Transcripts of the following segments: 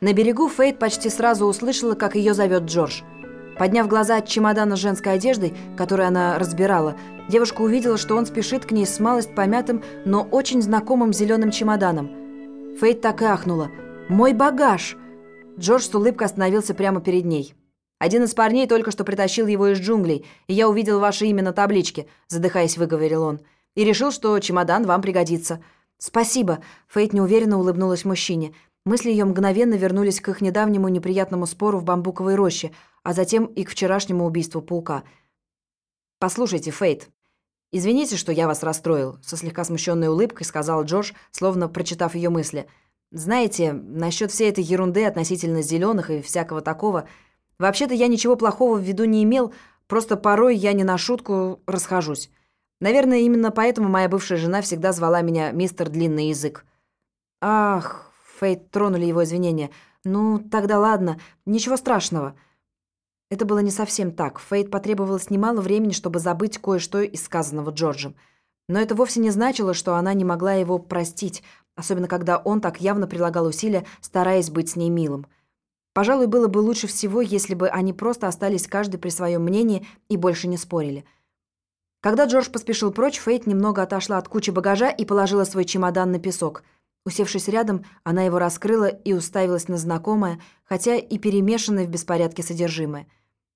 На берегу Фейт почти сразу услышала, как ее зовет Джордж. Подняв глаза от чемодана с женской одеждой, которую она разбирала, девушка увидела, что он спешит к ней с малость помятым, но очень знакомым зеленым чемоданом. Фейт так и ахнула. «Мой багаж!» Джордж с улыбкой остановился прямо перед ней. «Один из парней только что притащил его из джунглей, и я увидел ваше имя на табличке», задыхаясь, выговорил он. «И решил, что чемодан вам пригодится». «Спасибо», — Фейт неуверенно улыбнулась мужчине. Мысли ее мгновенно вернулись к их недавнему неприятному спору в бамбуковой роще, а затем и к вчерашнему убийству паука. «Послушайте, Фейт, извините, что я вас расстроил», со слегка смущенной улыбкой сказал Джордж, словно прочитав ее мысли. «Знаете, насчет всей этой ерунды относительно зеленых и всякого такого, вообще-то я ничего плохого в виду не имел, просто порой я не на шутку расхожусь. Наверное, именно поэтому моя бывшая жена всегда звала меня мистер Длинный Язык. Ах, Фейт тронули его извинения. Ну, тогда ладно, ничего страшного. Это было не совсем так. Фейт потребовалось немало времени, чтобы забыть кое-что из сказанного Джорджем. Но это вовсе не значило, что она не могла его простить, особенно когда он так явно прилагал усилия, стараясь быть с ней милым. Пожалуй, было бы лучше всего, если бы они просто остались каждый при своем мнении и больше не спорили. Когда Джордж поспешил прочь, Фейт немного отошла от кучи багажа и положила свой чемодан на песок. Усевшись рядом, она его раскрыла и уставилась на знакомое, хотя и перемешанное в беспорядке содержимое.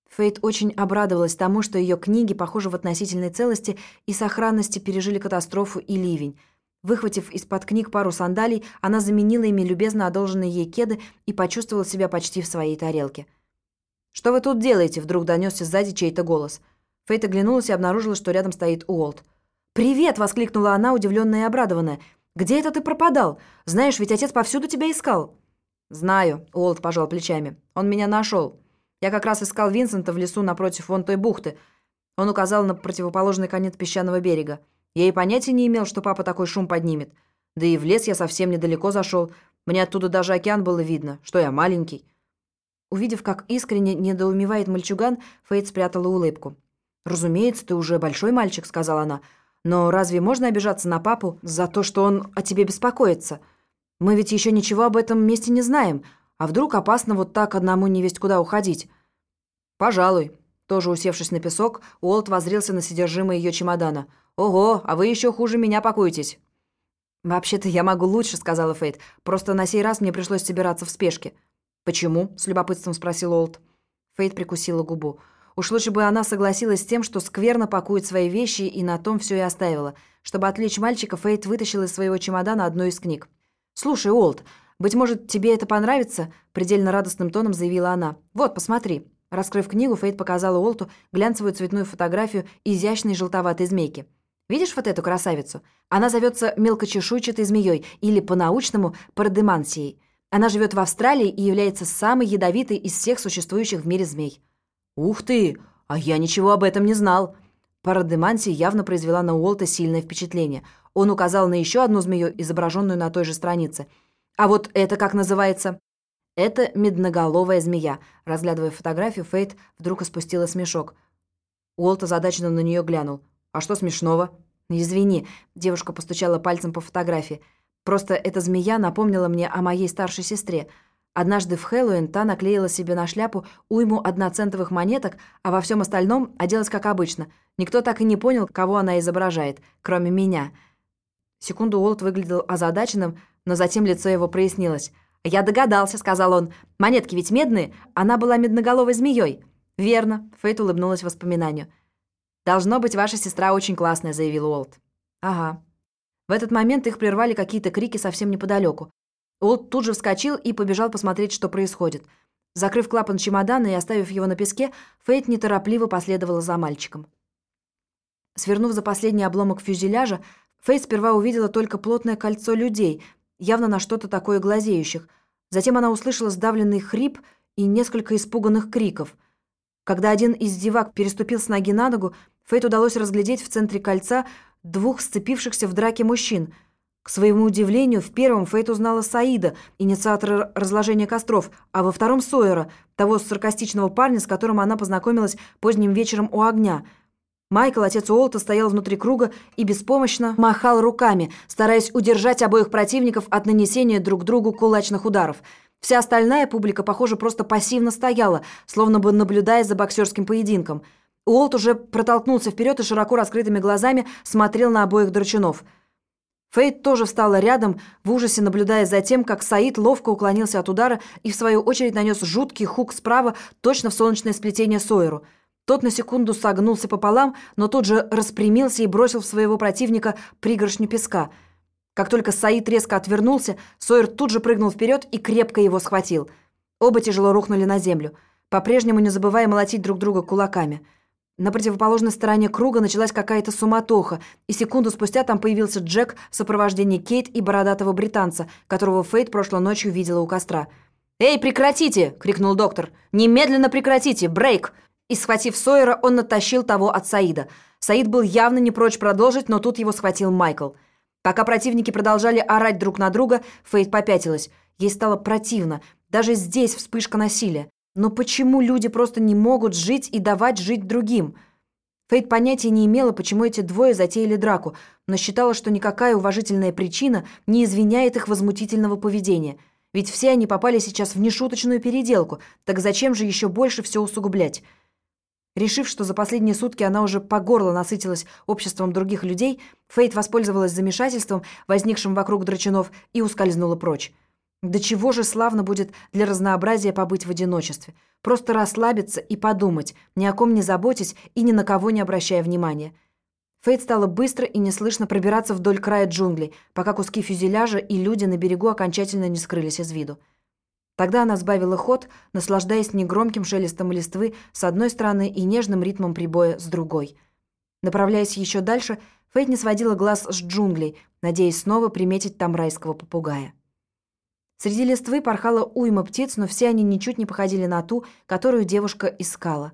Фейт очень обрадовалась тому, что ее книги, похоже, в относительной целости и сохранности пережили катастрофу и ливень. Выхватив из-под книг пару сандалий, она заменила ими любезно одолженные ей кеды и почувствовала себя почти в своей тарелке. «Что вы тут делаете?» – вдруг донесся сзади чей-то голос – Фейт оглянулась и обнаружила, что рядом стоит Уолт. «Привет!» — воскликнула она, удивленная и обрадованная. «Где это ты пропадал? Знаешь, ведь отец повсюду тебя искал». «Знаю», — Уолт пожал плечами. «Он меня нашел. Я как раз искал Винсента в лесу напротив вон той бухты. Он указал на противоположный конец песчаного берега. Я и понятия не имел, что папа такой шум поднимет. Да и в лес я совсем недалеко зашел. Мне оттуда даже океан было видно, что я маленький». Увидев, как искренне недоумевает мальчуган, Фейт спрятала улыбку. «Разумеется, ты уже большой мальчик», — сказала она. «Но разве можно обижаться на папу за то, что он о тебе беспокоится? Мы ведь еще ничего об этом месте не знаем. А вдруг опасно вот так одному не весть куда уходить?» «Пожалуй». Тоже усевшись на песок, Уолт возрился на содержимое ее чемодана. «Ого, а вы еще хуже меня пакуетесь». «Вообще-то я могу лучше», — сказала Фейт. «Просто на сей раз мне пришлось собираться в спешке». «Почему?» — с любопытством спросил Уолт. Фейт прикусила губу. Уж лучше бы она согласилась с тем, что скверно пакует свои вещи, и на том все и оставила. Чтобы отвлечь мальчика, Фейт вытащил из своего чемодана одну из книг. «Слушай, Олд, быть может, тебе это понравится?» Предельно радостным тоном заявила она. «Вот, посмотри». Раскрыв книгу, Фейт показала Олту глянцевую цветную фотографию изящной желтоватой змейки. «Видишь вот эту красавицу? Она зовется мелкочешуйчатой змеей или по-научному парадемансией. Она живет в Австралии и является самой ядовитой из всех существующих в мире змей». «Ух ты! А я ничего об этом не знал!» Парадеманси явно произвела на Уолта сильное впечатление. Он указал на еще одну змею, изображенную на той же странице. «А вот это как называется?» «Это медноголовая змея». Разглядывая фотографию, Фейт вдруг испустила смешок. Уолт озадаченно на нее глянул. «А что смешного?» «Извини», — девушка постучала пальцем по фотографии. «Просто эта змея напомнила мне о моей старшей сестре. Однажды в Хэллоуин та наклеила себе на шляпу уйму одноцентовых монеток, а во всем остальном оделась как обычно. Никто так и не понял, кого она изображает, кроме меня. Секунду Уолт выглядел озадаченным, но затем лицо его прояснилось. «Я догадался», — сказал он. «Монетки ведь медные, она была медноголовой змеей». «Верно», — Фейт улыбнулась воспоминанию. «Должно быть, ваша сестра очень классная», — заявил Уолт. «Ага». В этот момент их прервали какие-то крики совсем неподалеку. Олд тут же вскочил и побежал посмотреть, что происходит. Закрыв клапан чемодана и оставив его на песке, Фейт неторопливо последовала за мальчиком. Свернув за последний обломок фюзеляжа, Фейт сперва увидела только плотное кольцо людей, явно на что-то такое глазеющих. Затем она услышала сдавленный хрип и несколько испуганных криков. Когда один из зевак переступил с ноги на ногу, Фейт удалось разглядеть в центре кольца двух сцепившихся в драке мужчин – к своему удивлению, в первом Фейт узнала Саида, инициатора разложения костров, а во втором — Сойера, того саркастичного парня, с которым она познакомилась поздним вечером у огня. Майкл, отец Уолта, стоял внутри круга и беспомощно махал руками, стараясь удержать обоих противников от нанесения друг другу кулачных ударов. Вся остальная публика, похоже, просто пассивно стояла, словно бы наблюдая за боксерским поединком. Уолт уже протолкнулся вперед и широко раскрытыми глазами смотрел на обоих драчунов. Фейт тоже встала рядом, в ужасе наблюдая за тем, как Саид ловко уклонился от удара и, в свою очередь, нанес жуткий хук справа точно в солнечное сплетение Сойеру. Тот на секунду согнулся пополам, но тут же распрямился и бросил в своего противника пригоршню песка – как только Саид резко отвернулся, Сойер тут же прыгнул вперед и крепко его схватил. Оба тяжело рухнули на землю, по-прежнему не забывая молотить друг друга кулаками. На противоположной стороне круга началась какая-то суматоха, и секунду спустя там появился Джек в сопровождении Кейт и бородатого британца, которого Фейт прошлой ночью видела у костра. «Эй, прекратите!» — крикнул доктор. «Немедленно прекратите! Брейк!» И, схватив Сойера, он натащил того от Саида. Саид был явно не прочь продолжить, но тут его схватил Майкл. Пока противники продолжали орать друг на друга, Фейт попятилась. Ей стало противно. Даже здесь вспышка насилия. Но почему люди просто не могут жить и давать жить другим? Фейт понятия не имела, почему эти двое затеяли драку, но считала, что никакая уважительная причина не извиняет их возмутительного поведения. Ведь все они попали сейчас в нешуточную переделку, так зачем же еще больше все усугублять? Решив, что за последние сутки она уже по горло насытилась обществом других людей, Фейт воспользовалась замешательством, возникшим вокруг драчунов, и ускользнула прочь. Да чего же славно будет для разнообразия побыть в одиночестве. Просто расслабиться и подумать, ни о ком не заботясь и ни на кого не обращая внимания. Фейт стала быстро и неслышно пробираться вдоль края джунглей, пока куски фюзеляжа и люди на берегу окончательно не скрылись из виду. Тогда она сбавила ход, наслаждаясь негромким шелестом листвы с одной стороны и нежным ритмом прибоя с другой. Направляясь еще дальше, Фейт не сводила глаз с джунглей, надеясь снова приметить там райского попугая. Среди листвы порхала уйма птиц, но все они ничуть не походили на ту, которую девушка искала.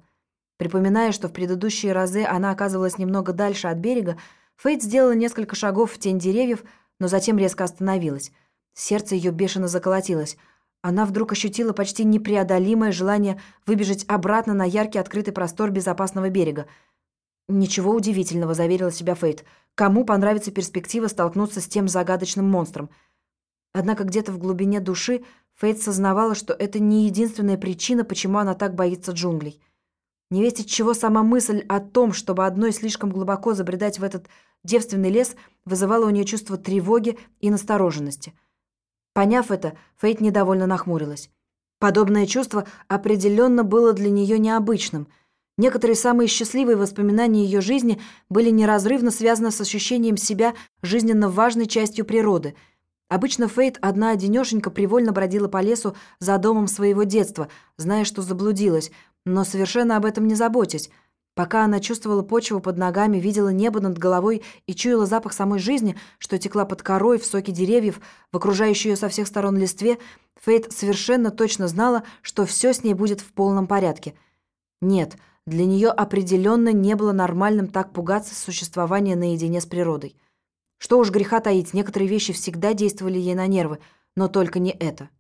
Припоминая, что в предыдущие разы она оказывалась немного дальше от берега, Фейт сделала несколько шагов в тень деревьев, но затем резко остановилась. Сердце ее бешено заколотилось – она вдруг ощутила почти непреодолимое желание выбежать обратно на яркий открытый простор безопасного берега. «Ничего удивительного», — заверила себя Фейт. «Кому понравится перспектива столкнуться с тем загадочным монстром?» Однако где-то в глубине души Фейт сознавала, что это не единственная причина, почему она так боится джунглей. Не весть чего сама мысль о том, чтобы одной слишком глубоко забредать в этот девственный лес, вызывала у нее чувство тревоги и настороженности — Поняв это, Фейт недовольно нахмурилась. Подобное чувство определенно было для нее необычным. Некоторые самые счастливые воспоминания ее жизни были неразрывно связаны с ощущением себя жизненно важной частью природы. Обычно Фейт одна-одинешенька привольно бродила по лесу за домом своего детства, зная, что заблудилась, но совершенно об этом не заботясь – Пока она чувствовала почву под ногами, видела небо над головой и чуяла запах самой жизни, что текла под корой, в соке деревьев, в окружающей ее со всех сторон листве, Фейт совершенно точно знала, что все с ней будет в полном порядке. Нет, для нее определенно не было нормальным так пугаться существования наедине с природой. Что уж греха таить, некоторые вещи всегда действовали ей на нервы, но только не это.